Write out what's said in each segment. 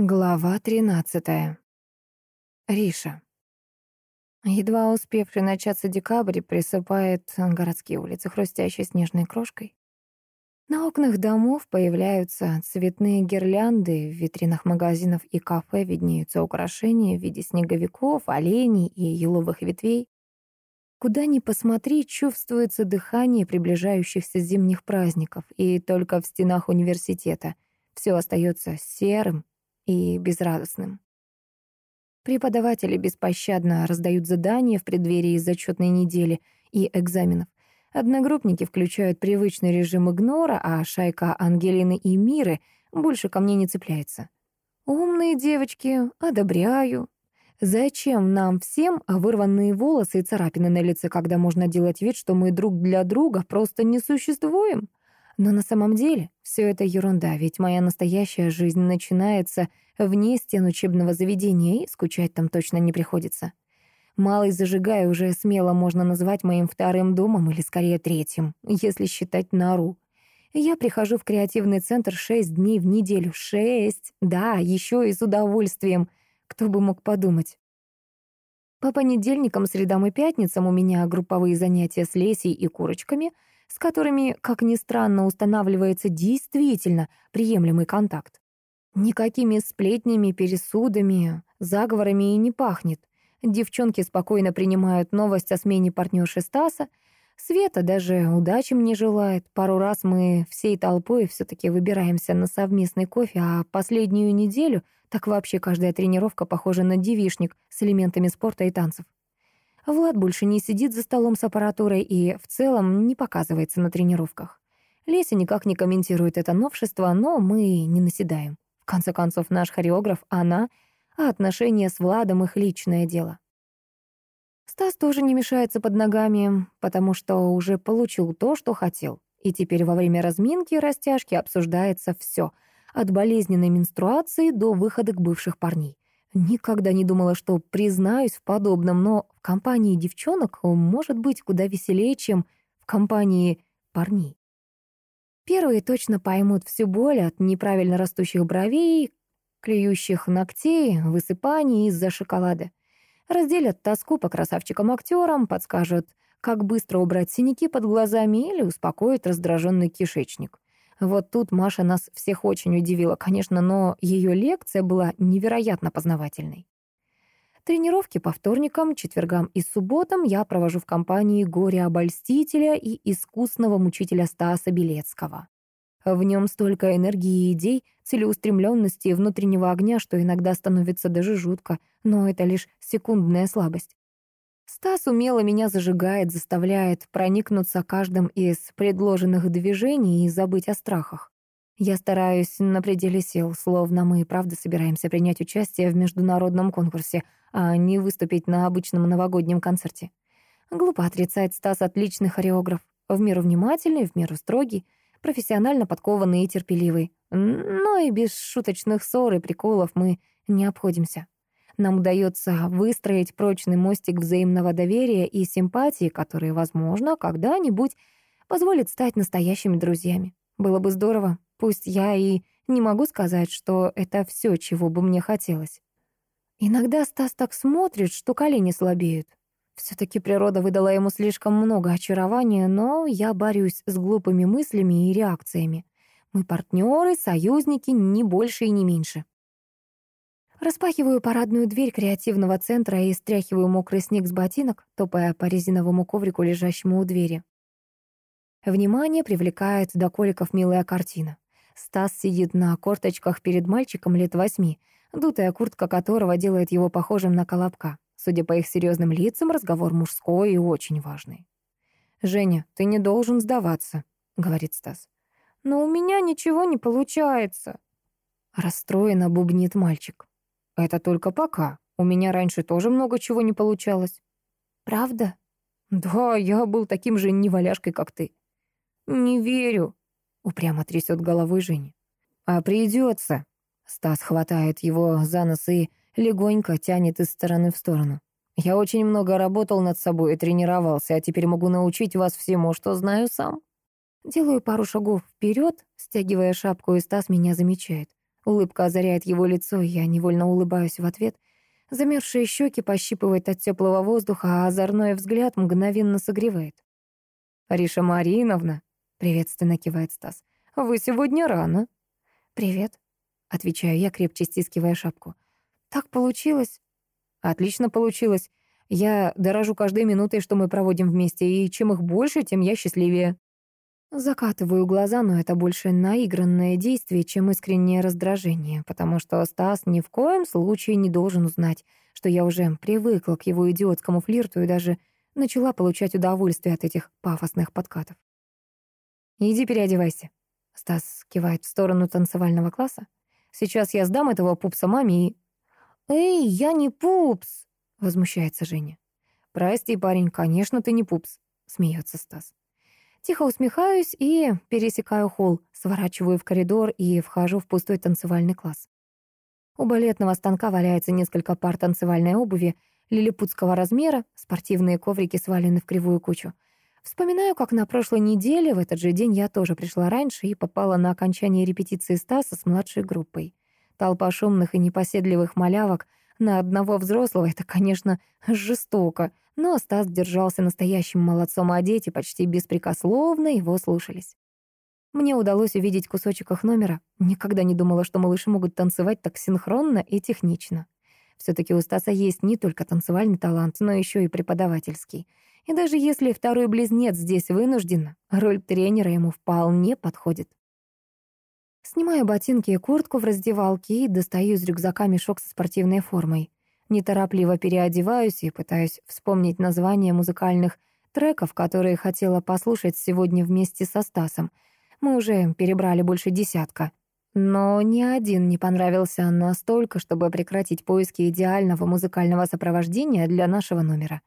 Глава 13. Риша. Едва успевший начаться декабрь присыпает городские улицы хрустящей снежной крошкой. На окнах домов появляются цветные гирлянды, в витринах магазинов и кафе виднеются украшения в виде снеговиков, оленей и еловых ветвей. Куда ни посмотри, чувствуется дыхание приближающихся зимних праздников, и только в стенах университета все остается серым и безрадостным. Преподаватели беспощадно раздают задания в преддверии зачетной недели и экзаменов. Одногруппники включают привычный режим игнора, а шайка Ангелины и Миры больше ко мне не цепляется. Умные девочки, одобряю. Зачем нам всем вырванные волосы и царапины на лице, когда можно делать вид, что мы друг для друга просто не существуем? Но на самом деле все это ерунда, ведь моя настоящая жизнь начинается вне стен учебного заведения, и скучать там точно не приходится. Малый зажигай уже смело можно назвать моим вторым домом или скорее третьим, если считать нору. Я прихожу в креативный центр шесть дней в неделю. Шесть! Да, еще и с удовольствием. Кто бы мог подумать. По понедельникам, средам и пятницам у меня групповые занятия с Лесей и курочками — с которыми, как ни странно, устанавливается действительно приемлемый контакт. Никакими сплетнями, пересудами, заговорами и не пахнет. Девчонки спокойно принимают новость о смене партнерши Стаса. Света даже удачи мне желает. Пару раз мы всей толпой все-таки выбираемся на совместный кофе, а последнюю неделю так вообще каждая тренировка похожа на девишник с элементами спорта и танцев. Влад больше не сидит за столом с аппаратурой и в целом не показывается на тренировках. Леся никак не комментирует это новшество, но мы не наседаем. В конце концов, наш хореограф — она, а отношения с Владом — их личное дело. Стас тоже не мешается под ногами, потому что уже получил то, что хотел. И теперь во время разминки и растяжки обсуждается все, от болезненной менструации до выходок бывших парней. Никогда не думала, что признаюсь в подобном, но в компании девчонок может быть куда веселее, чем в компании парней. Первые точно поймут всю боль от неправильно растущих бровей, клеющих ногтей, высыпаний из-за шоколада. Разделят тоску по красавчикам-актерам, подскажут, как быстро убрать синяки под глазами или успокоить раздраженный кишечник. Вот тут Маша нас всех очень удивила, конечно, но ее лекция была невероятно познавательной. Тренировки по вторникам, четвергам и субботам я провожу в компании горя-обольстителя и искусного мучителя Стаса Белецкого. В нем столько энергии и идей, целеустремленности и внутреннего огня, что иногда становится даже жутко, но это лишь секундная слабость. Стас умело меня зажигает, заставляет проникнуться каждым из предложенных движений и забыть о страхах. Я стараюсь на пределе сил, словно мы и правда собираемся принять участие в международном конкурсе, а не выступить на обычном новогоднем концерте. Глупо отрицать Стас отличный хореограф, в меру внимательный, в меру строгий, профессионально подкованный и терпеливый. Но и без шуточных ссор и приколов мы не обходимся нам удается выстроить прочный мостик взаимного доверия и симпатии, которые, возможно, когда-нибудь позволят стать настоящими друзьями. Было бы здорово, пусть я и не могу сказать, что это все, чего бы мне хотелось. Иногда Стас так смотрит, что колени слабеют. Все-таки природа выдала ему слишком много очарования, но я борюсь с глупыми мыслями и реакциями. Мы партнеры, союзники, не больше и не меньше. Распахиваю парадную дверь креативного центра и стряхиваю мокрый снег с ботинок, топая по резиновому коврику, лежащему у двери. Внимание привлекает до коликов милая картина. Стас сидит на корточках перед мальчиком лет восьми, дутая куртка которого делает его похожим на колобка. Судя по их серьезным лицам, разговор мужской и очень важный. «Женя, ты не должен сдаваться», — говорит Стас. «Но у меня ничего не получается», — расстроенно бубнит мальчик. Это только пока. У меня раньше тоже много чего не получалось. Правда? Да, я был таким же неваляшкой, как ты. Не верю. Упрямо трясет головой Женя. А придется. Стас хватает его за нос и легонько тянет из стороны в сторону. Я очень много работал над собой и тренировался, а теперь могу научить вас всему, что знаю сам. Делаю пару шагов вперед, стягивая шапку, и Стас меня замечает. Улыбка озаряет его лицо, и я невольно улыбаюсь в ответ. Замерзшие щеки пощипывает от теплого воздуха, а озорной взгляд мгновенно согревает. «Ариша Мариновна», — приветственно кивает Стас, — «вы сегодня рано». «Привет», — отвечаю я, крепче стискивая шапку. «Так получилось». «Отлично получилось. Я дорожу каждой минутой, что мы проводим вместе, и чем их больше, тем я счастливее». Закатываю глаза, но это больше наигранное действие, чем искреннее раздражение, потому что Стас ни в коем случае не должен узнать, что я уже привыкла к его идиотскому флирту и даже начала получать удовольствие от этих пафосных подкатов. «Иди переодевайся», — Стас кивает в сторону танцевального класса. «Сейчас я сдам этого пупса маме и...» «Эй, я не пупс!» — возмущается Женя. «Прости, парень, конечно, ты не пупс», — смеется Стас. Тихо усмехаюсь и пересекаю холл, сворачиваю в коридор и вхожу в пустой танцевальный класс. У балетного станка валяется несколько пар танцевальной обуви лилипутского размера, спортивные коврики свалены в кривую кучу. Вспоминаю, как на прошлой неделе, в этот же день я тоже пришла раньше и попала на окончание репетиции Стаса с младшей группой. Толпа шумных и непоседливых малявок на одного взрослого — это, конечно, жестоко, но Стас держался настоящим молодцом, а дети почти беспрекословно его слушались. Мне удалось увидеть кусочек их номера. Никогда не думала, что малыши могут танцевать так синхронно и технично. все таки у Стаса есть не только танцевальный талант, но еще и преподавательский. И даже если второй близнец здесь вынужден, роль тренера ему вполне подходит. Снимаю ботинки и куртку в раздевалке и достаю из рюкзака мешок со спортивной формой. Неторопливо переодеваюсь и пытаюсь вспомнить названия музыкальных треков, которые хотела послушать сегодня вместе со Стасом. Мы уже перебрали больше десятка. Но ни один не понравился настолько, чтобы прекратить поиски идеального музыкального сопровождения для нашего номера.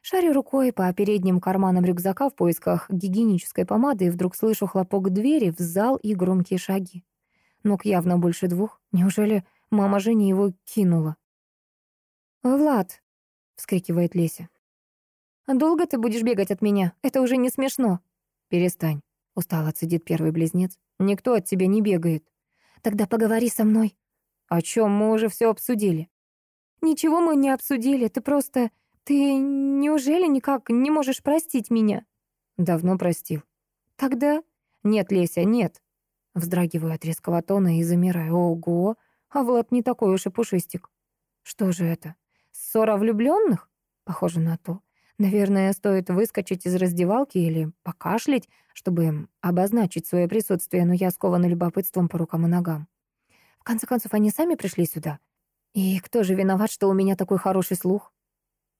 Шарю рукой по передним карманам рюкзака в поисках гигиенической помады и вдруг слышу хлопок двери в зал и громкие шаги. Ног явно больше двух. Неужели мама Жени его кинула? «Влад!» — вскрикивает Леся. «Долго ты будешь бегать от меня? Это уже не смешно». «Перестань», — устало цедит первый близнец. «Никто от тебя не бегает». «Тогда поговори со мной». «О чем мы уже все обсудили?» «Ничего мы не обсудили, ты просто... Ты неужели никак не можешь простить меня?» «Давно простил». «Тогда...» «Нет, Леся, нет». Вздрагиваю от резкого тона и замираю. Ого, а Влад не такой уж и пушистик. Что же это? Ссора влюбленных? Похоже на то. Наверное, стоит выскочить из раздевалки или покашлять, чтобы обозначить свое присутствие, но я скована любопытством по рукам и ногам. В конце концов, они сами пришли сюда. И кто же виноват, что у меня такой хороший слух?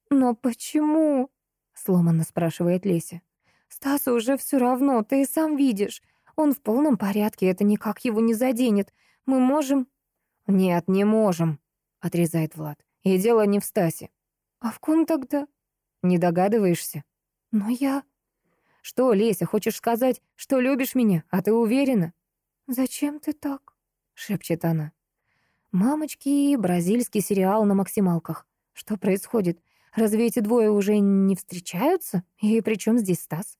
«Но почему?» — сломанно спрашивает Леся. «Стасу уже все равно, ты и сам видишь. Он в полном порядке, это никак его не заденет. Мы можем...» «Нет, не можем», — отрезает Влад. И дело не в Стасе. А в ком тогда? Не догадываешься? Но я... Что, Леся, хочешь сказать, что любишь меня, а ты уверена? Зачем ты так? Шепчет она. Мамочки, бразильский сериал на максималках. Что происходит? Разве эти двое уже не встречаются? И при чем здесь Стас?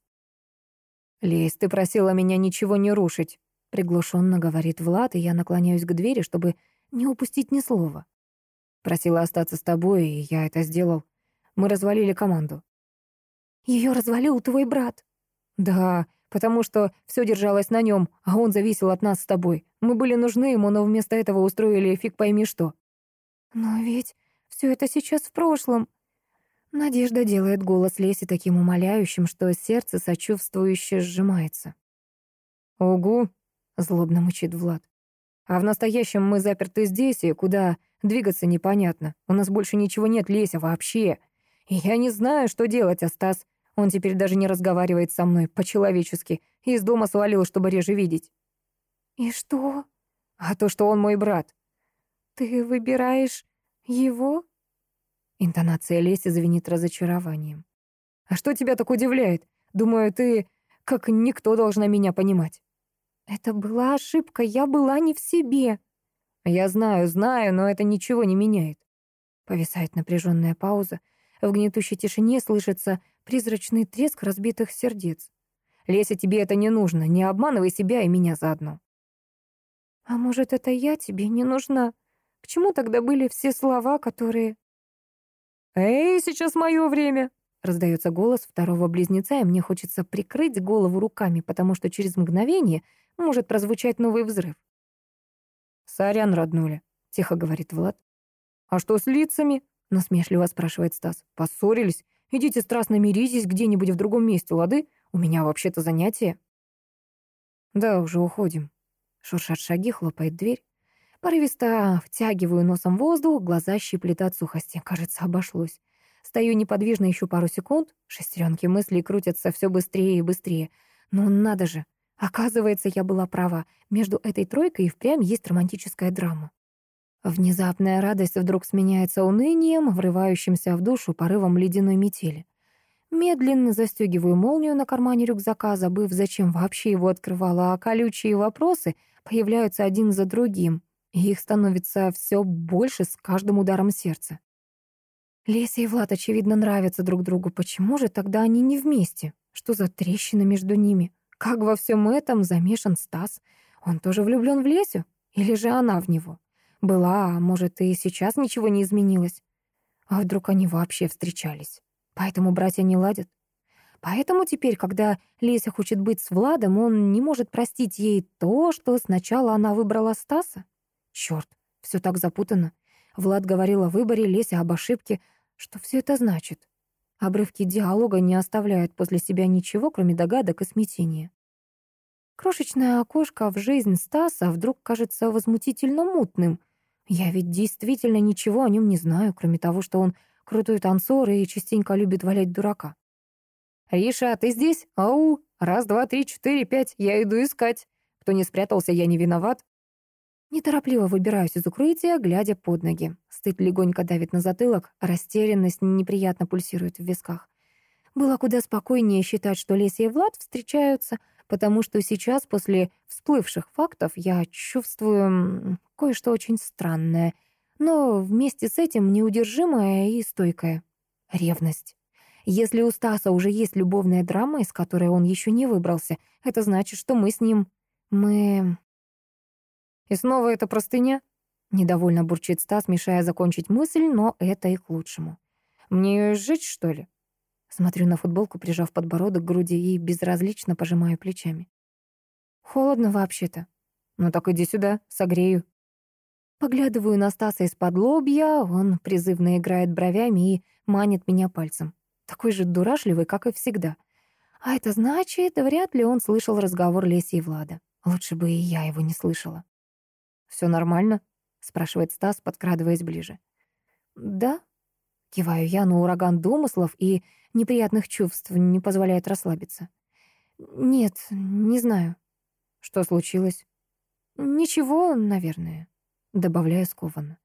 Лесь, ты просила меня ничего не рушить. Приглушенно говорит Влад, и я наклоняюсь к двери, чтобы не упустить ни слова. Просила остаться с тобой, и я это сделал. Мы развалили команду. Ее развалил твой брат. Да, потому что все держалось на нем, а он зависел от нас с тобой. Мы были нужны ему, но вместо этого устроили фиг пойми что. Но ведь все это сейчас в прошлом. Надежда делает голос Леси таким умоляющим, что сердце сочувствующе сжимается. «Угу», — злобно мучит Влад. «А в настоящем мы заперты здесь, и куда Двигаться непонятно. У нас больше ничего нет, Леся, вообще. И я не знаю, что делать, а Стас... Он теперь даже не разговаривает со мной по-человечески. Из дома свалил, чтобы реже видеть. И что? А то, что он мой брат. Ты выбираешь его? Интонация Леси звенит разочарованием. А что тебя так удивляет? Думаю, ты, как никто, должна меня понимать. Это была ошибка, я была не в себе. Я знаю, знаю, но это ничего не меняет. Повисает напряженная пауза. В гнетущей тишине слышится призрачный треск разбитых сердец. Леся, тебе это не нужно. Не обманывай себя и меня заодно. А может, это я тебе не нужна? К чему тогда были все слова, которые... «Эй, сейчас мое время!» Раздается голос второго близнеца, и мне хочется прикрыть голову руками, потому что через мгновение может прозвучать новый взрыв. «Сорян, роднуля», — тихо говорит Влад. «А что с лицами?» — насмешливо спрашивает Стас. «Поссорились? Идите страстно миритесь где-нибудь в другом месте, лады? У меня вообще-то занятие». «Да, уже уходим». Шуршат шаги, хлопает дверь. Порывисто втягиваю носом воздух, глаза щиплет от сухости. Кажется, обошлось. Стою неподвижно еще пару секунд. Шестеренки мыслей крутятся все быстрее и быстрее. Ну надо же. Оказывается, я была права. Между этой тройкой и впрямь есть романтическая драма. Внезапная радость вдруг сменяется унынием, врывающимся в душу порывом ледяной метели. Медленно застегиваю молнию на кармане рюкзака, забыв, зачем вообще его открывала, а колючие вопросы появляются один за другим, и их становится все больше с каждым ударом сердца. Леся и Влад, очевидно, нравятся друг другу. Почему же тогда они не вместе? Что за трещина между ними? Как во всем этом замешан Стас? Он тоже влюблен в Лесю? Или же она в него? Была, а может, и сейчас ничего не изменилось? А вдруг они вообще встречались? Поэтому братья не ладят? Поэтому теперь, когда Леся хочет быть с Владом, он не может простить ей то, что сначала она выбрала Стаса? Черт, все так запутано. Влад говорил о выборе, Леся об ошибке. Что все это значит? Обрывки диалога не оставляют после себя ничего, кроме догадок и смятения. Крошечное окошко в жизнь Стаса вдруг кажется возмутительно мутным. Я ведь действительно ничего о нем не знаю, кроме того, что он крутой танцор и частенько любит валять дурака. «Риша, ты здесь? Ау! Раз, два, три, четыре, пять. Я иду искать. Кто не спрятался, я не виноват». Неторопливо выбираюсь из укрытия, глядя под ноги. Стыд легонько давит на затылок, растерянность неприятно пульсирует в висках. Было куда спокойнее считать, что Леся и Влад встречаются, потому что сейчас, после всплывших фактов, я чувствую кое-что очень странное, но вместе с этим неудержимое и стойкое — ревность. Если у Стаса уже есть любовная драма, из которой он еще не выбрался, это значит, что мы с ним... Мы и снова эта простыня? Недовольно бурчит Стас, мешая закончить мысль, но это и к лучшему. Мне ее сжечь, что ли? Смотрю на футболку, прижав подбородок к груди и безразлично пожимаю плечами. Холодно вообще-то. Ну так иди сюда, согрею. Поглядываю на Стаса из-под лобья, он призывно играет бровями и манит меня пальцем. Такой же дурашливый, как и всегда. А это значит, вряд ли он слышал разговор Леси и Влада. Лучше бы и я его не слышала. Все нормально?» — спрашивает Стас, подкрадываясь ближе. «Да?» — киваю я, но ураган домыслов и неприятных чувств не позволяет расслабиться. «Нет, не знаю». «Что случилось?» «Ничего, наверное», — добавляю скованно.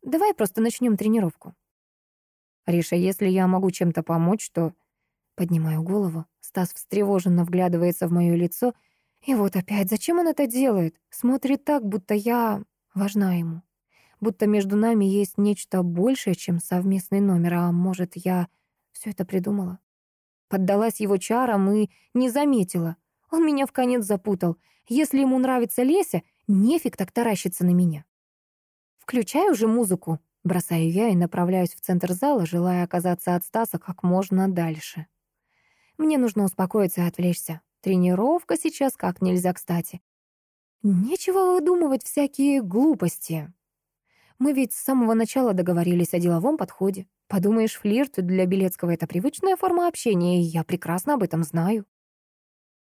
«Давай просто начнем тренировку». «Риша, если я могу чем-то помочь, то...» Поднимаю голову. Стас встревоженно вглядывается в мое лицо — и вот опять, зачем он это делает? Смотрит так, будто я важна ему. Будто между нами есть нечто большее, чем совместный номер, а может, я все это придумала? Поддалась его чарам и не заметила. Он меня в конец запутал. Если ему нравится Леся, нефиг так таращиться на меня. Включаю уже музыку, бросаю я и направляюсь в центр зала, желая оказаться от Стаса как можно дальше. Мне нужно успокоиться и отвлечься. Тренировка сейчас как нельзя кстати. Нечего выдумывать всякие глупости. Мы ведь с самого начала договорились о деловом подходе. Подумаешь, флирт для Белецкого — это привычная форма общения, и я прекрасно об этом знаю.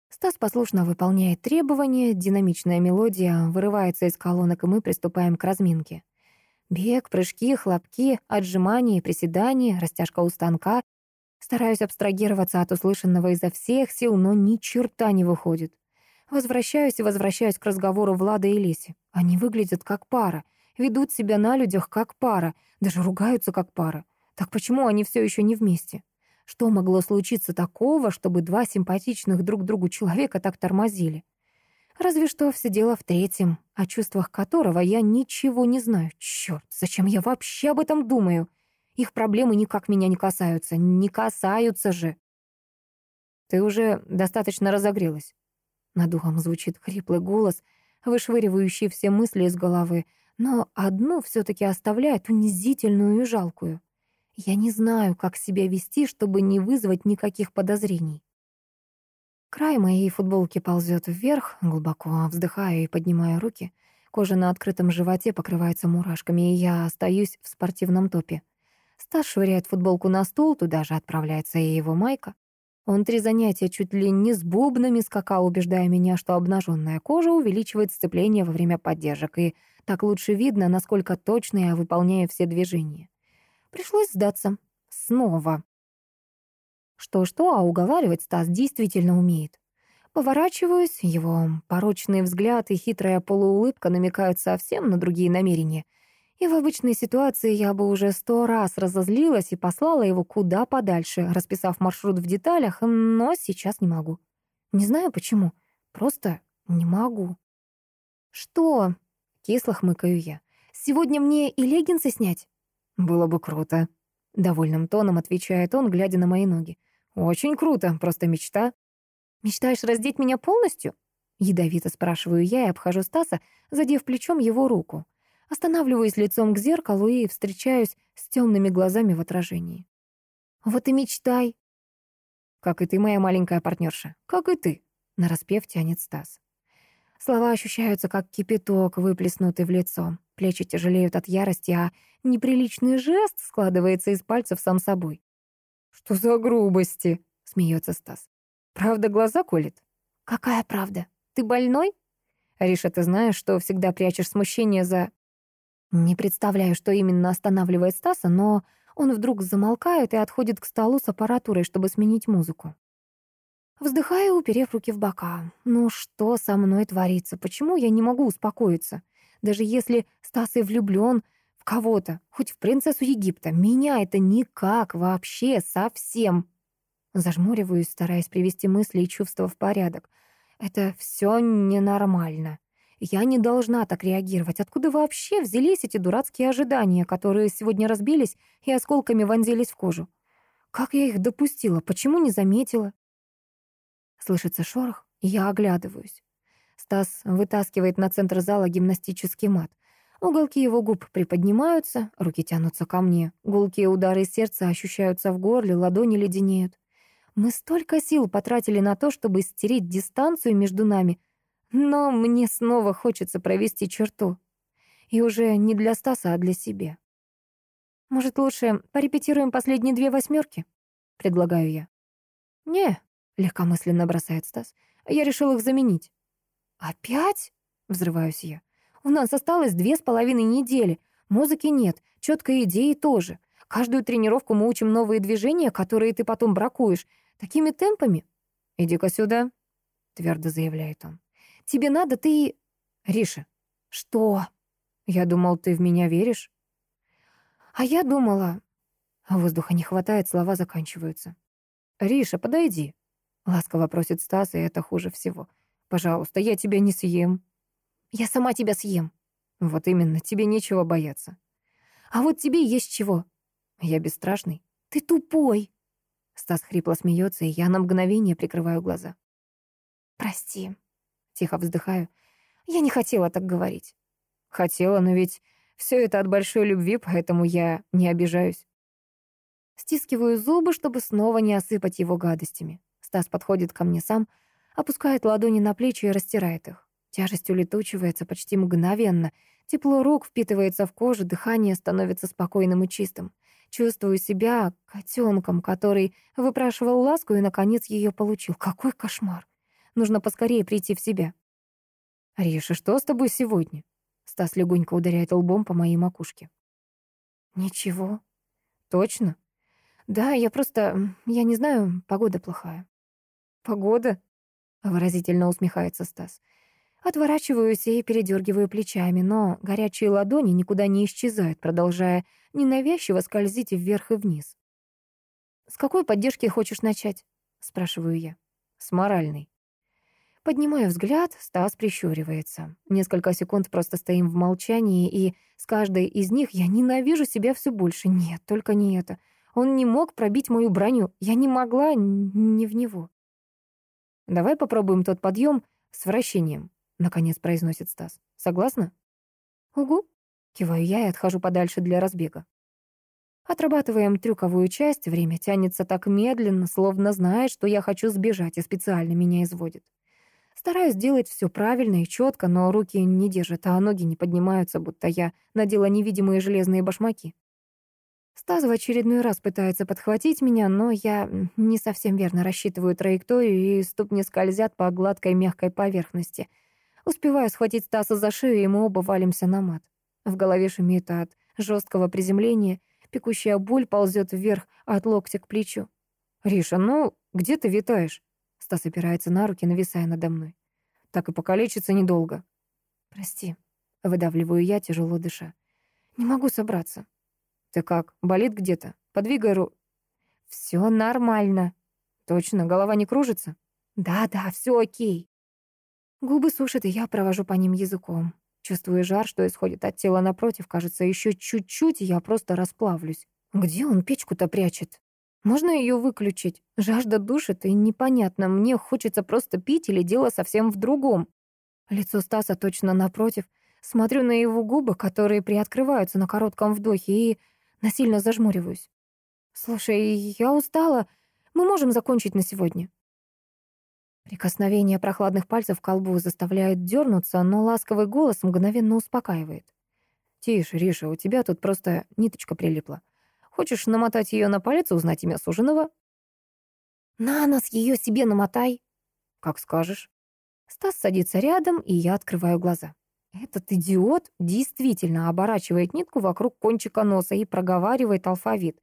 Стас послушно выполняет требования, динамичная мелодия вырывается из колонок, и мы приступаем к разминке. Бег, прыжки, хлопки, отжимания, приседания, растяжка у станка, Стараюсь абстрагироваться от услышанного изо всех сил, но ни черта не выходит. Возвращаюсь и возвращаюсь к разговору Влада и Леси. Они выглядят как пара, ведут себя на людях как пара, даже ругаются как пара. Так почему они все еще не вместе? Что могло случиться такого, чтобы два симпатичных друг другу человека так тормозили? Разве что все дело в третьем, о чувствах которого я ничего не знаю. Черт, зачем я вообще об этом думаю? Их проблемы никак меня не касаются. Не касаются же. Ты уже достаточно разогрелась. Над ухом звучит хриплый голос. вышвыривающий все мысли из головы, но одну все-таки оставляет унизительную и жалкую. Я не знаю, как себя вести, чтобы не вызвать никаких подозрений. Край моей футболки ползет вверх, глубоко вздыхаю и поднимаю руки. Кожа на открытом животе покрывается мурашками, и я остаюсь в спортивном топе. Стас швыряет футболку на стол, туда же отправляется и его майка. Он три занятия чуть ли не с бубнами скакал, убеждая меня, что обнаженная кожа увеличивает сцепление во время поддержек, и так лучше видно, насколько точно я выполняю все движения. Пришлось сдаться. Снова. Что-что, а уговаривать Стас действительно умеет. Поворачиваюсь, его порочный взгляд и хитрая полуулыбка намекают совсем на другие намерения. И в обычной ситуации я бы уже сто раз разозлилась и послала его куда подальше, расписав маршрут в деталях, но сейчас не могу. Не знаю почему, просто не могу. «Что?» — кисло хмыкаю я. «Сегодня мне и леггинсы снять?» «Было бы круто», — довольным тоном отвечает он, глядя на мои ноги. «Очень круто, просто мечта». «Мечтаешь раздеть меня полностью?» Ядовито спрашиваю я и обхожу Стаса, задев плечом его руку. Останавливаюсь лицом к зеркалу и встречаюсь с темными глазами в отражении. «Вот и мечтай!» «Как и ты, моя маленькая партнерша, как и ты!» Нараспев тянет Стас. Слова ощущаются, как кипяток, выплеснутый в лицо. Плечи тяжелеют от ярости, а неприличный жест складывается из пальцев сам собой. «Что за грубости?» — смеется Стас. «Правда глаза колет?» «Какая правда? Ты больной?» «Риша, ты знаешь, что всегда прячешь смущение за...» Не представляю, что именно останавливает Стаса, но он вдруг замолкает и отходит к столу с аппаратурой, чтобы сменить музыку. Вздыхаю, уперев руки в бока. Ну что со мной творится? Почему я не могу успокоиться? Даже если Стас и влюблен в кого-то, хоть в принцессу Египта, меня это никак вообще совсем. Зажмуриваюсь, стараясь привести мысли и чувства в порядок. Это все ненормально. Я не должна так реагировать. Откуда вообще взялись эти дурацкие ожидания, которые сегодня разбились и осколками вонзились в кожу? Как я их допустила? Почему не заметила? Слышится шорох, и я оглядываюсь. Стас вытаскивает на центр зала гимнастический мат. Уголки его губ приподнимаются, руки тянутся ко мне. Гулкие удары сердца ощущаются в горле, ладони леденеют. Мы столько сил потратили на то, чтобы стереть дистанцию между нами, но мне снова хочется провести черту. И уже не для Стаса, а для себя. «Может, лучше порепетируем последние две восьмерки? предлагаю я. «Не», Легкомысленно бросает Стас. Я решил их заменить. «Опять?» — взрываюсь я. «У нас осталось две с половиной недели. Музыки нет, четкой идеи тоже. Каждую тренировку мы учим новые движения, которые ты потом бракуешь. Такими темпами?» «Иди-ка сюда», — твердо заявляет он. «Тебе надо, ты...» «Риша». «Что?» «Я думал, ты в меня веришь». «А я думала...» Воздуха не хватает, слова заканчиваются. «Риша, подойди», Ласково просит Стас, и это хуже всего. «Пожалуйста, я тебя не съем». «Я сама тебя съем». «Вот именно, тебе нечего бояться». «А вот тебе есть чего». «Я бесстрашный». «Ты тупой». Стас хрипло смеется, и я на мгновение прикрываю глаза. «Прости», — тихо вздыхаю. «Я не хотела так говорить». «Хотела, но ведь все это от большой любви, поэтому я не обижаюсь». Стискиваю зубы, чтобы снова не осыпать его гадостями. Стас подходит ко мне сам, опускает ладони на плечи и растирает их. Тяжесть улетучивается почти мгновенно. Тепло рук впитывается в кожу, дыхание становится спокойным и чистым. Чувствую себя котенком, который выпрашивал ласку и, наконец, ее получил. Какой кошмар! Нужно поскорее прийти в себя. «Риша, что с тобой сегодня?» Стас легонько ударяет лбом по моей макушке. «Ничего». «Точно?» «Да, я просто... Я не знаю, погода плохая». «Погода?» — выразительно усмехается Стас. Отворачиваюсь и передергиваю плечами, но горячие ладони никуда не исчезают, продолжая ненавязчиво скользить вверх и вниз. «С какой поддержки хочешь начать?» — спрашиваю я. «С моральной». Поднимаю взгляд, Стас прищуривается. Несколько секунд просто стоим в молчании, и с каждой из них я ненавижу себя все больше. Нет, только не это. Он не мог пробить мою броню. Я не могла не в него. Давай попробуем тот подъем с вращением. — наконец произносит Стас. «Согласна?» «Угу», — киваю я и отхожу подальше для разбега. Отрабатываем трюковую часть, время тянется так медленно, словно знает, что я хочу сбежать и специально меня изводит. Стараюсь делать все правильно и четко, но руки не держат, а ноги не поднимаются, будто я надела невидимые железные башмаки. Стас в очередной раз пытается подхватить меня, но я не совсем верно рассчитываю траекторию, и ступни скользят по гладкой мягкой поверхности. Успеваю схватить Стаса за шею, и мы оба валимся на мат. В голове шумит от жесткого приземления, пекущая боль ползет вверх от локтя к плечу. «Риша, ну, где ты витаешь?» Стас опирается на руки, нависая надо мной. Так и покалечиться недолго. Прости, выдавливаю я, тяжело дыша. Не могу собраться. Ты как, болит где-то? Подвигай ру... Все нормально. Точно, голова не кружится? Да-да, все окей. Губы сушат, и я провожу по ним языком. Чувствую жар, что исходит от тела напротив. Кажется, еще чуть-чуть, и я просто расплавлюсь. Где он печку-то прячет? Можно ее выключить? Жажда душит, и непонятно, мне хочется просто пить или дело совсем в другом. Лицо Стаса точно напротив. Смотрю на его губы, которые приоткрываются на коротком вдохе, и насильно зажмуриваюсь. «Слушай, я устала. Мы можем закончить на сегодня?» Прикосновение прохладных пальцев к колбу заставляет дернуться, но ласковый голос мгновенно успокаивает. «Тише, Риша, у тебя тут просто ниточка прилипла. Хочешь намотать ее на палец и узнать имя суженого? На нос ее себе намотай. Как скажешь. Стас садится рядом, и я открываю глаза. Этот идиот действительно оборачивает нитку вокруг кончика носа и проговаривает алфавит.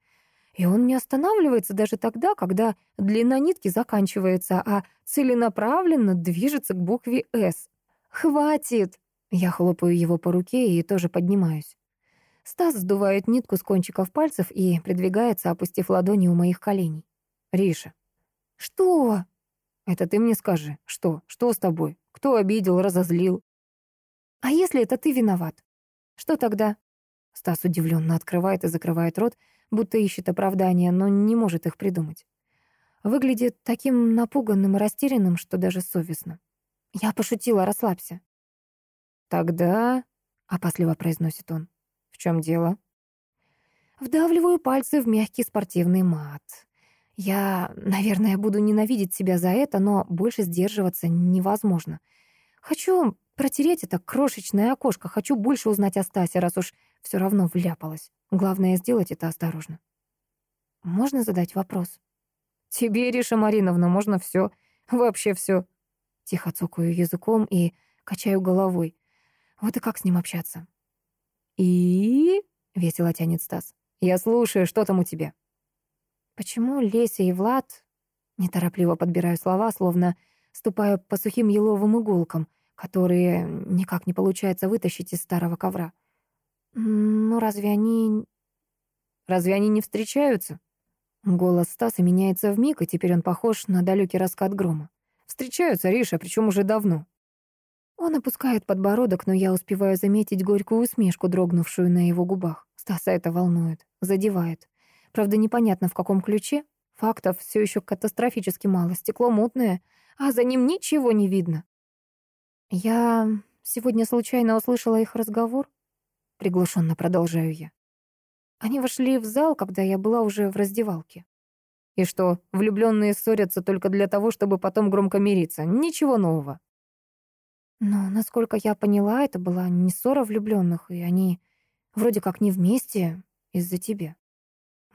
И он не останавливается даже тогда, когда длина нитки заканчивается, а целенаправленно движется к букве «С». «Хватит!» Я хлопаю его по руке и тоже поднимаюсь. Стас сдувает нитку с кончиков пальцев и придвигается, опустив ладони у моих коленей. «Риша». «Что?» «Это ты мне скажи. Что? Что с тобой? Кто обидел, разозлил?» «А если это ты виноват? Что тогда?» Стас удивленно открывает и закрывает рот, будто ищет оправдания, но не может их придумать. Выглядит таким напуганным и растерянным, что даже совестно. «Я пошутила, расслабься». «Тогда...» — опасливо произносит он. В чем дело? Вдавливаю пальцы в мягкий спортивный мат. Я, наверное, буду ненавидеть себя за это, но больше сдерживаться невозможно. Хочу протереть это крошечное окошко, хочу больше узнать о Стасе, раз уж все равно вляпалась. Главное, сделать это осторожно. Можно задать вопрос? Тебе, Ириша Мариновна, можно все, вообще все. Тихо цокаю языком и качаю головой. Вот и как с ним общаться? «И?» — весело тянет Стас. «Я слушаю, что там у тебя?» «Почему Леся и Влад...» Неторопливо подбираю слова, словно ступаю по сухим еловым иголкам, которые никак не получается вытащить из старого ковра. «Ну, разве они...» «Разве они не встречаются?» Голос Стаса меняется вмиг, и теперь он похож на далекий раскат грома. «Встречаются, Риша, причем уже давно». Он опускает подбородок, но я успеваю заметить горькую усмешку, дрогнувшую на его губах. Стаса это волнует, задевает. Правда, непонятно, в каком ключе. Фактов все еще катастрофически мало, стекло мутное, а за ним ничего не видно. Я сегодня случайно услышала их разговор. Приглушенно продолжаю я. Они вошли в зал, когда я была уже в раздевалке. И что, влюбленные ссорятся только для того, чтобы потом громко мириться? Ничего нового. Но, насколько я поняла, это была не ссора влюбленных, и они вроде как не вместе из-за тебя.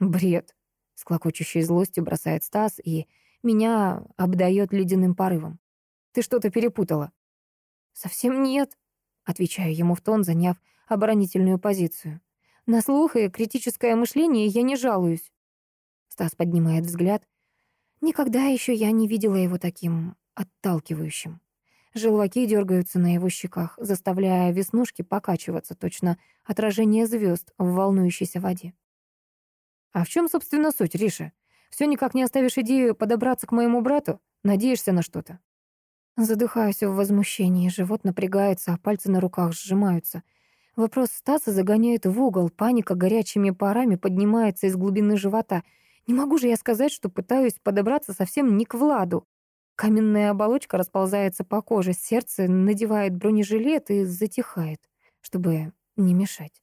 Бред. С клокочущей злостью бросает Стас, и меня обдает ледяным порывом. Ты что-то перепутала. Совсем нет, отвечаю ему в тон, заняв оборонительную позицию. На слух и критическое мышление я не жалуюсь. Стас поднимает взгляд. Никогда еще я не видела его таким отталкивающим. Желваки дергаются на его щеках, заставляя веснушки покачиваться, точно отражение звезд в волнующейся воде. «А в чем, собственно, суть, Риша? Все никак не оставишь идею подобраться к моему брату? Надеешься на что-то?» Задыхаюсь в возмущении, живот напрягается, а пальцы на руках сжимаются. Вопрос Стаса загоняет в угол, паника горячими парами поднимается из глубины живота. Не могу же я сказать, что пытаюсь подобраться совсем не к Владу. Каменная оболочка расползается по коже, сердце надевает бронежилет и затихает, чтобы не мешать.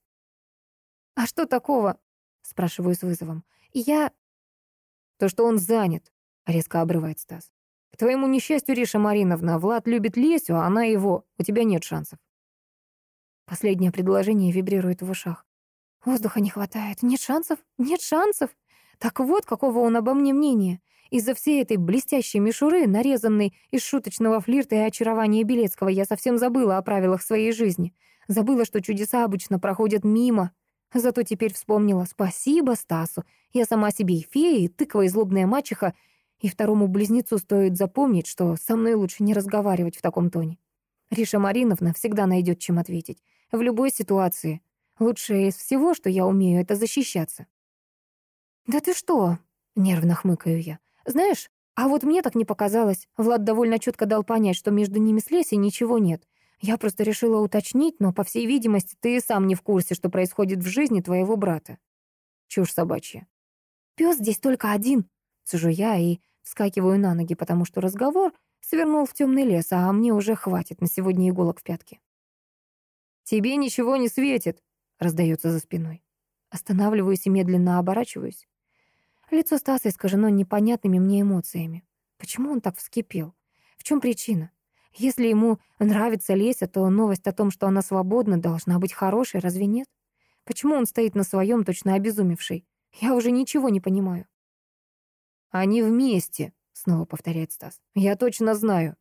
«А что такого?» — спрашиваю с вызовом. «Я...» «То, что он занят», — резко обрывает Стас. «К твоему несчастью, Риша Мариновна, Влад любит Лесю, а она его. У тебя нет шансов». Последнее предложение вибрирует в ушах. Воздуха не хватает. Нет шансов? Нет шансов? Так вот, какого он обо мне мнения. Из-за всей этой блестящей мишуры, нарезанной из шуточного флирта и очарования Белецкого, я совсем забыла о правилах своей жизни. Забыла, что чудеса обычно проходят мимо. Зато теперь вспомнила. Спасибо Стасу. Я сама себе и фея, и тыква, и злобная мачеха. И второму близнецу стоит запомнить, что со мной лучше не разговаривать в таком тоне. Риша Мариновна всегда найдет, чем ответить. В любой ситуации. Лучшее из всего, что я умею, это защищаться. «Да ты что?» — нервно хмыкаю я. «Знаешь, а вот мне так не показалось. Влад довольно четко дал понять, что между ними с Лесей ничего нет. Я просто решила уточнить, но, по всей видимости, ты и сам не в курсе, что происходит в жизни твоего брата. Чушь собачья. Пес здесь только один. Сижу я и вскакиваю на ноги, потому что разговор свернул в темный лес, а мне уже хватит на сегодня иголок в пятке. «Тебе ничего не светит», — раздается за спиной. Останавливаюсь и медленно оборачиваюсь. Лицо Стаса искажено непонятными мне эмоциями. Почему он так вскипел? В чем причина? Если ему нравится Леся, то новость о том, что она свободна, должна быть хорошей, разве нет? Почему он стоит на своем, точно обезумевший? Я уже ничего не понимаю. «Они вместе», — снова повторяет Стас. «Я точно знаю».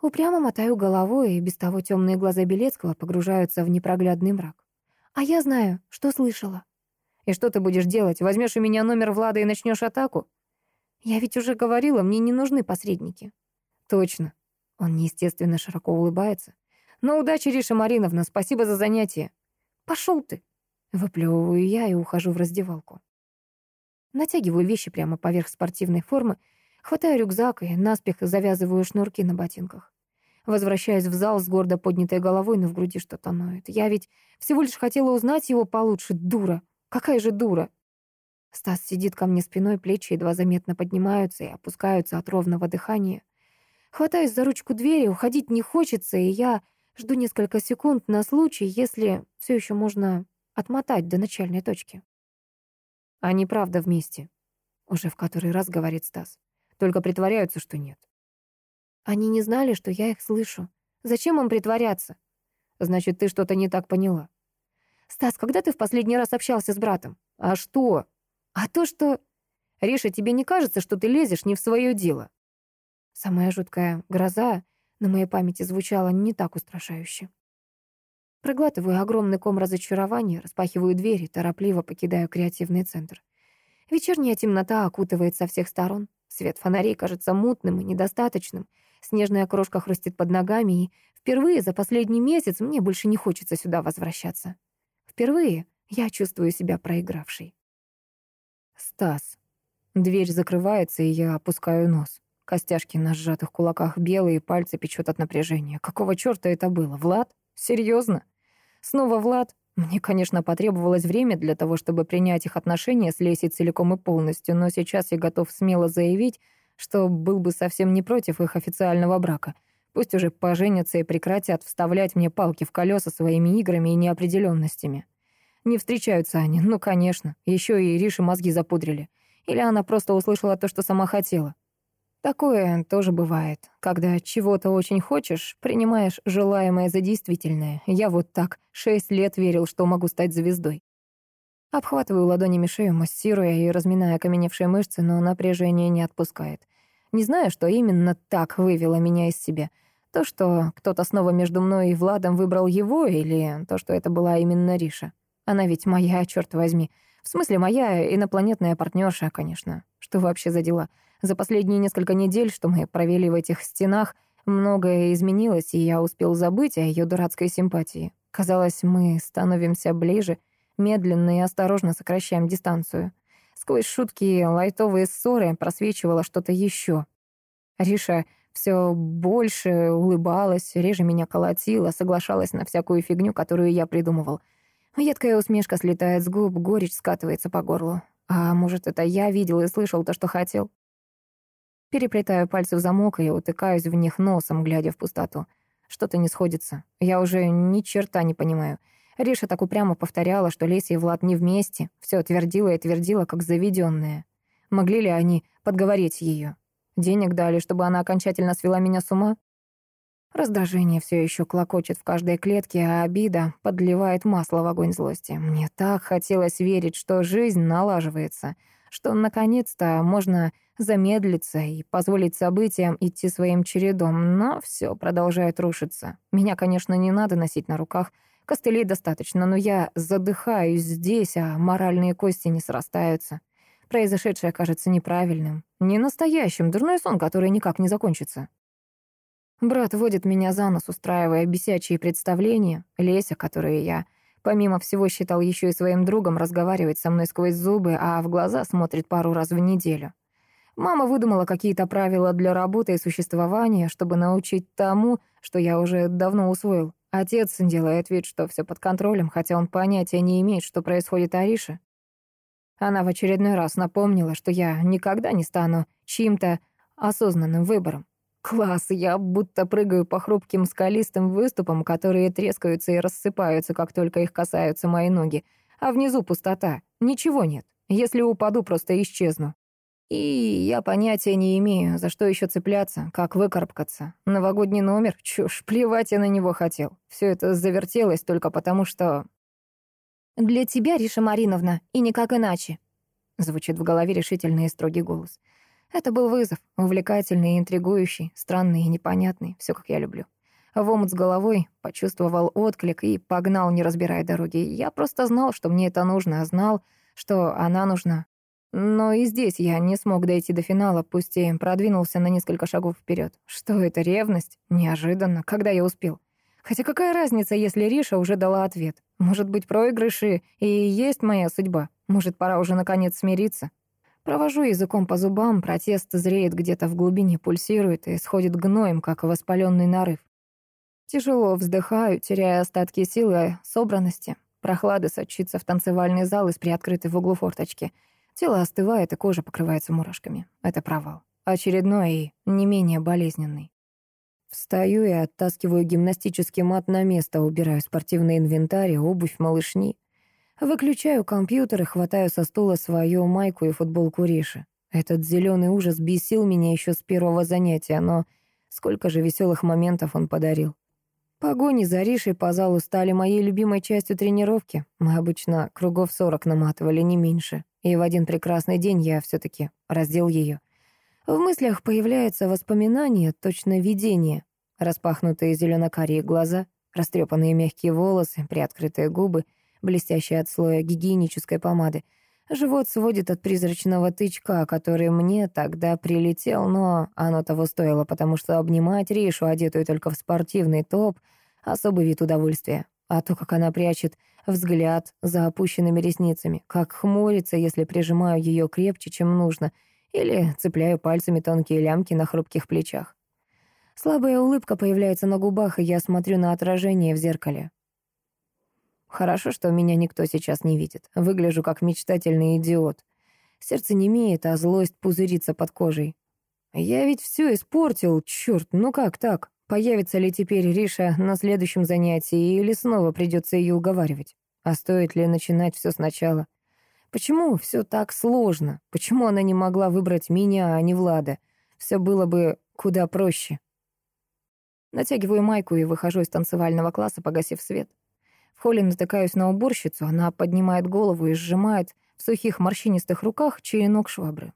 Упрямо мотаю головой, и без того темные глаза Белецкого погружаются в непроглядный мрак. «А я знаю, что слышала. И что ты будешь делать? Возьмешь у меня номер Влада и начнешь атаку? Я ведь уже говорила, мне не нужны посредники. Точно. Он неестественно широко улыбается. Но удачи, Риша Мариновна, спасибо за занятие. Пошел ты. Выплевываю я и ухожу в раздевалку. Натягиваю вещи прямо поверх спортивной формы, хватаю рюкзак и наспех завязываю шнурки на ботинках. Возвращаюсь в зал с гордо поднятой головой, но в груди что-то ноет. Я ведь всего лишь хотела узнать его получше, дура. Какая же дура!» Стас сидит ко мне спиной, плечи едва заметно поднимаются и опускаются от ровного дыхания. Хватаюсь за ручку двери, уходить не хочется, и я жду несколько секунд на случай, если все еще можно отмотать до начальной точки. «Они правда вместе», — уже в который раз говорит Стас. «Только притворяются, что нет». «Они не знали, что я их слышу. Зачем им притворяться?» «Значит, ты что-то не так поняла». «Стас, когда ты в последний раз общался с братом?» «А что?» «А то, что...» «Риша, тебе не кажется, что ты лезешь не в свое дело?» Самая жуткая гроза на моей памяти звучала не так устрашающе. Проглатываю огромный ком разочарования, распахиваю двери, торопливо покидаю креативный центр. Вечерняя темнота окутывает со всех сторон. Свет фонарей кажется мутным и недостаточным. Снежная крошка хрустит под ногами, и впервые за последний месяц мне больше не хочется сюда возвращаться. Впервые я чувствую себя проигравшей. Стас. Дверь закрывается, и я опускаю нос. Костяшки на сжатых кулаках белые, пальцы печет от напряжения. Какого черта это было? Влад? Серьезно? Снова Влад? Мне, конечно, потребовалось время для того, чтобы принять их отношения с Лесей целиком и полностью, но сейчас я готов смело заявить, что был бы совсем не против их официального брака — Пусть уже поженятся и прекратят вставлять мне палки в колеса своими играми и неопределенностями. Не встречаются они, ну, конечно. Еще и Рише мозги запудрили. Или она просто услышала то, что сама хотела. Такое тоже бывает, когда чего-то очень хочешь, принимаешь желаемое за действительное. Я вот так шесть лет верил, что могу стать звездой. Обхватываю ладонями шею, массируя и разминая окаменевшие мышцы, но напряжение не отпускает. Не знаю, что именно так вывело меня из себя — то, что кто-то снова между мной и Владом выбрал его, или то, что это была именно Риша. Она ведь моя, черт возьми. В смысле, моя инопланетная партнерша, конечно. Что вообще за дела? За последние несколько недель, что мы провели в этих стенах, многое изменилось, и я успел забыть о ее дурацкой симпатии. Казалось, мы становимся ближе, медленно и осторожно сокращаем дистанцию. Сквозь шутки лайтовые ссоры просвечивало что-то еще. Риша все больше улыбалась, реже меня колотила, соглашалась на всякую фигню, которую я придумывал. Едкая усмешка слетает с губ, горечь скатывается по горлу. А может, это я видел и слышал то, что хотел? Переплетаю пальцы в замок и утыкаюсь в них носом, глядя в пустоту. Что-то не сходится. Я уже ни черта не понимаю. Риша так упрямо повторяла, что Леся и Влад не вместе. Все твердила и твердила, как заведенная. Могли ли они подговорить ее? Денег дали, чтобы она окончательно свела меня с ума? Раздражение все еще клокочет в каждой клетке, а обида подливает масло в огонь злости. Мне так хотелось верить, что жизнь налаживается, что наконец-то можно замедлиться и позволить событиям идти своим чередом, но все продолжает рушиться. Меня, конечно, не надо носить на руках, костылей достаточно, но я задыхаюсь здесь, а моральные кости не срастаются. Произошедшее кажется неправильным, не настоящим, дурной сон, который никак не закончится. Брат водит меня за нос, устраивая бесячие представления. Леся, которую я, помимо всего, считал еще и своим другом, разговаривает со мной сквозь зубы, а в глаза смотрит пару раз в неделю. Мама выдумала какие-то правила для работы и существования, чтобы научить тому, что я уже давно усвоил. Отец делает вид, что все под контролем, хотя он понятия не имеет, что происходит Арише. Она в очередной раз напомнила, что я никогда не стану чьим-то осознанным выбором. Класс, я будто прыгаю по хрупким скалистым выступам, которые трескаются и рассыпаются, как только их касаются мои ноги. А внизу пустота. Ничего нет. Если упаду, просто исчезну. И я понятия не имею, за что еще цепляться, как выкарабкаться. Новогодний номер? Чушь, плевать я на него хотел. Все это завертелось только потому, что... «Для тебя, Риша Мариновна, и никак иначе», — звучит в голове решительный и строгий голос. Это был вызов, увлекательный и интригующий, странный и непонятный, все как я люблю. В омут с головой почувствовал отклик и погнал, не разбирая дороги. Я просто знал, что мне это нужно, знал, что она нужна. Но и здесь я не смог дойти до финала, пусть и продвинулся на несколько шагов вперед. Что это, ревность? Неожиданно. Когда я успел? Хотя какая разница, если Риша уже дала ответ? Может быть, проигрыши и есть моя судьба? Может, пора уже наконец смириться? Провожу языком по зубам, протест зреет где-то в глубине, пульсирует и сходит гноем, как воспаленный нарыв. Тяжело вздыхаю, теряя остатки силы и собранности. Прохлада сочится в танцевальный зал из приоткрытой в углу форточки — Тело остывает, и кожа покрывается мурашками. Это провал. Очередной и не менее болезненный. Встаю и оттаскиваю гимнастический мат на место, убираю спортивный инвентарь, обувь, малышни. Выключаю компьютер и хватаю со стула свою майку и футболку Риши. Этот зеленый ужас бесил меня еще с первого занятия, но сколько же веселых моментов он подарил. Погони за Ришей по залу стали моей любимой частью тренировки. Мы обычно кругов сорок наматывали, не меньше. И в один прекрасный день я все-таки раздел ее. В мыслях появляется воспоминание, точно видение. Распахнутые зеленокарие глаза, растрепанные мягкие волосы, приоткрытые губы, блестящие от слоя гигиенической помады. Живот сводит от призрачного тычка, который мне тогда прилетел, но оно того стоило, потому что обнимать Ришу, одетую только в спортивный топ, особый вид удовольствия. А то, как она прячет взгляд за опущенными ресницами, как хмурится, если прижимаю ее крепче, чем нужно, или цепляю пальцами тонкие лямки на хрупких плечах. Слабая улыбка появляется на губах, и я смотрю на отражение в зеркале. Хорошо, что меня никто сейчас не видит. Выгляжу как мечтательный идиот. Сердце не имеет, а злость пузырится под кожей. Я ведь все испортил, черт, ну как так? Появится ли теперь Риша на следующем занятии или снова придется ее уговаривать? А стоит ли начинать все сначала? Почему все так сложно? Почему она не могла выбрать меня, а не Влада? Все было бы куда проще. Натягиваю майку и выхожу из танцевального класса, погасив свет. В холле натыкаюсь на уборщицу, она поднимает голову и сжимает в сухих морщинистых руках черенок швабры.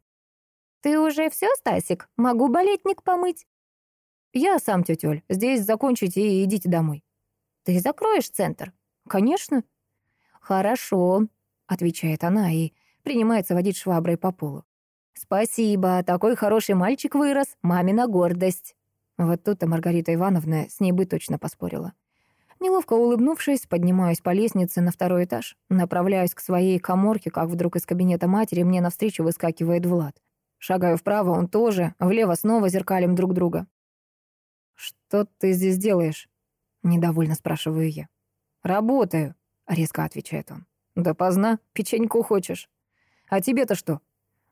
«Ты уже все, Стасик? Могу болетник помыть?» «Я сам, тетель. Здесь закончите и идите домой». «Ты закроешь центр?» «Конечно». «Хорошо», — отвечает она и принимается водить шваброй по полу. «Спасибо, такой хороший мальчик вырос, мамина гордость». Вот тут-то Маргарита Ивановна с ней бы точно поспорила. Неловко улыбнувшись, поднимаюсь по лестнице на второй этаж, направляюсь к своей коморке, как вдруг из кабинета матери мне навстречу выскакивает Влад. Шагаю вправо, он тоже, влево снова зеркалим друг друга. «Что ты здесь делаешь?» — недовольно спрашиваю я. «Работаю», — резко отвечает он. «Да поздна, печеньку хочешь. А тебе-то что?»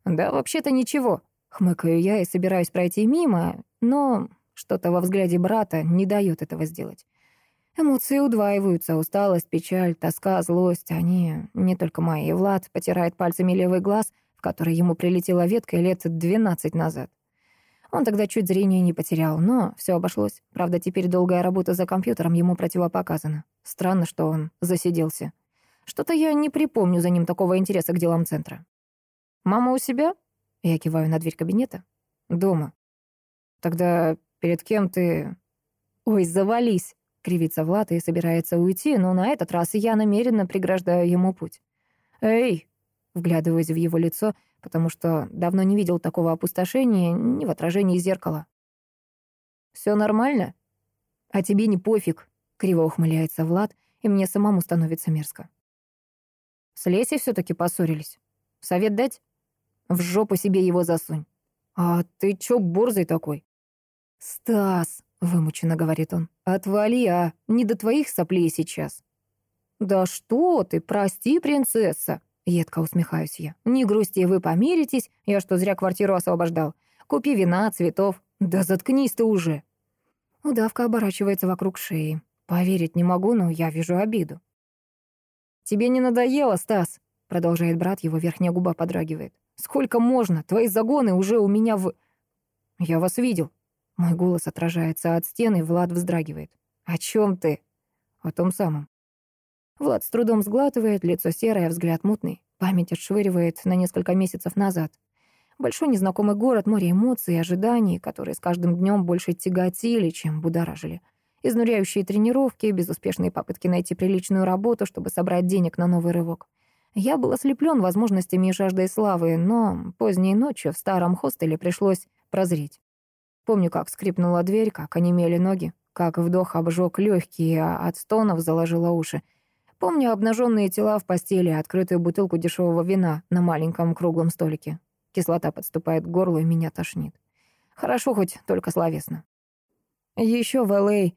«Да вообще-то ничего», Хмыкаю я и собираюсь пройти мимо, но что-то во взгляде брата не дает этого сделать. Эмоции удваиваются, усталость, печаль, тоска, злость. Они не только мои. Влад потирает пальцами левый глаз, в который ему прилетела ветка лет двенадцать назад. Он тогда чуть зрение не потерял, но все обошлось. Правда, теперь долгая работа за компьютером ему противопоказана. Странно, что он засиделся. Что-то я не припомню за ним такого интереса к делам центра. «Мама у себя?» Я киваю на дверь кабинета. «Дома». «Тогда перед кем ты...» «Ой, завались!» — кривится Влад и собирается уйти, но на этот раз я намеренно преграждаю ему путь. «Эй!» — вглядываюсь в его лицо — потому что давно не видел такого опустошения ни в отражении зеркала. «Все нормально?» «А тебе не пофиг», — криво ухмыляется Влад, и мне самому становится мерзко. С Лесей все-таки поссорились. Совет дать? В жопу себе его засунь. А ты чё борзый такой? Стас, вымученно говорит он, отвали, а не до твоих соплей сейчас. Да что ты, прости, принцесса, Едко усмехаюсь я. «Не грусти, вы помиритесь. Я что, зря квартиру освобождал? Купи вина, цветов. Да заткнись ты уже!» Удавка оборачивается вокруг шеи. Поверить не могу, но я вижу обиду. «Тебе не надоело, Стас?» Продолжает брат, его верхняя губа подрагивает. «Сколько можно? Твои загоны уже у меня в...» «Я вас видел». Мой голос отражается от стены, Влад вздрагивает. «О чем ты?» «О том самом. Влад с трудом сглатывает, лицо серое, взгляд мутный. Память отшвыривает на несколько месяцев назад. Большой незнакомый город, море эмоций и ожиданий, которые с каждым днем больше тяготили, чем будоражили. Изнуряющие тренировки, безуспешные попытки найти приличную работу, чтобы собрать денег на новый рывок. Я был ослеплен возможностями и жаждой славы, но поздней ночью в старом хостеле пришлось прозреть. Помню, как скрипнула дверь, как онемели ноги, как вдох обжег легкие, а от стонов заложила уши — Помню обнаженные тела в постели, открытую бутылку дешевого вина на маленьком круглом столике. Кислота подступает к горлу, и меня тошнит. Хорошо хоть только словесно. Еще в Л.А.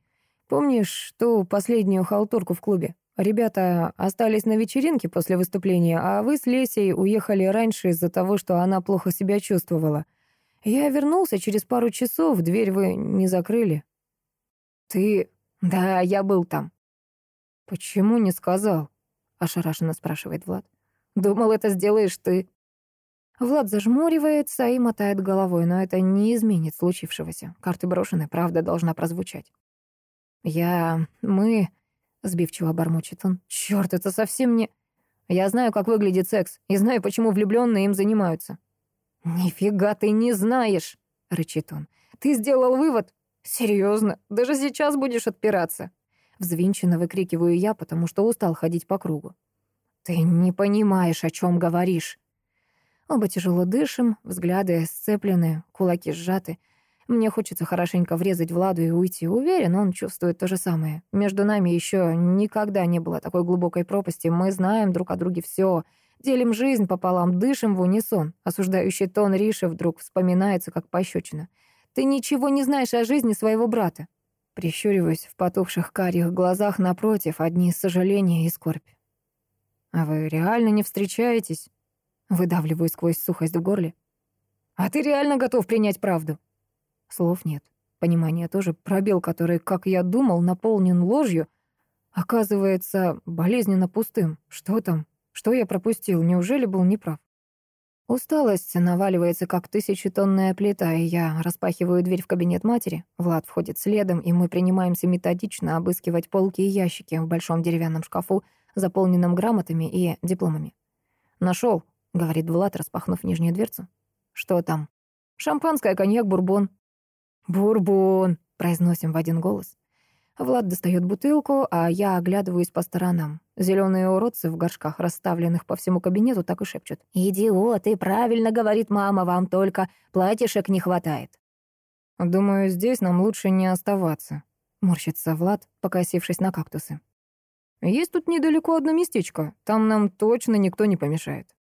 Помнишь ту последнюю халтурку в клубе? Ребята остались на вечеринке после выступления, а вы с Лесей уехали раньше из-за того, что она плохо себя чувствовала. Я вернулся через пару часов, дверь вы не закрыли. Ты... Да, я был там. «Почему не сказал?» — ошарашенно спрашивает Влад. «Думал, это сделаешь ты». Влад зажмуривается и мотает головой, но это не изменит случившегося. Карты брошены, правда должна прозвучать. «Я... мы...» — сбивчиво бормочет он. «Чёрт, это совсем не...» «Я знаю, как выглядит секс, и знаю, почему влюбленные им занимаются». «Нифига ты не знаешь!» — рычит он. «Ты сделал вывод? Серьезно? Даже сейчас будешь отпираться?» Взвинченно выкрикиваю я, потому что устал ходить по кругу. «Ты не понимаешь, о чем говоришь». Оба тяжело дышим, взгляды сцеплены, кулаки сжаты. Мне хочется хорошенько врезать Владу и уйти. Уверен, он чувствует то же самое. Между нами еще никогда не было такой глубокой пропасти. Мы знаем друг о друге все. Делим жизнь пополам, дышим в унисон. Осуждающий тон Риши вдруг вспоминается, как пощечина. Ты ничего не знаешь о жизни своего брата. Прищуриваюсь в потухших карих глазах напротив, одни сожаления и скорбь. «А вы реально не встречаетесь?» Выдавливаю сквозь сухость в горле. «А ты реально готов принять правду?» Слов нет. Понимания тоже. Пробел, который, как я думал, наполнен ложью, оказывается болезненно пустым. Что там? Что я пропустил? Неужели был неправ? Усталость наваливается, как тысячетонная плита, и я распахиваю дверь в кабинет матери. Влад входит следом, и мы принимаемся методично обыскивать полки и ящики в большом деревянном шкафу, заполненном грамотами и дипломами. «Нашел», — говорит Влад, распахнув нижнюю дверцу. «Что там?» «Шампанское, коньяк, бурбон». «Бурбон», — произносим в один голос. Влад достает бутылку, а я оглядываюсь по сторонам. Зеленые уродцы в горшках, расставленных по всему кабинету, так и шепчут. «Идиоты, правильно говорит мама, вам только платьишек не хватает». «Думаю, здесь нам лучше не оставаться», — морщится Влад, покосившись на кактусы. «Есть тут недалеко одно местечко, там нам точно никто не помешает».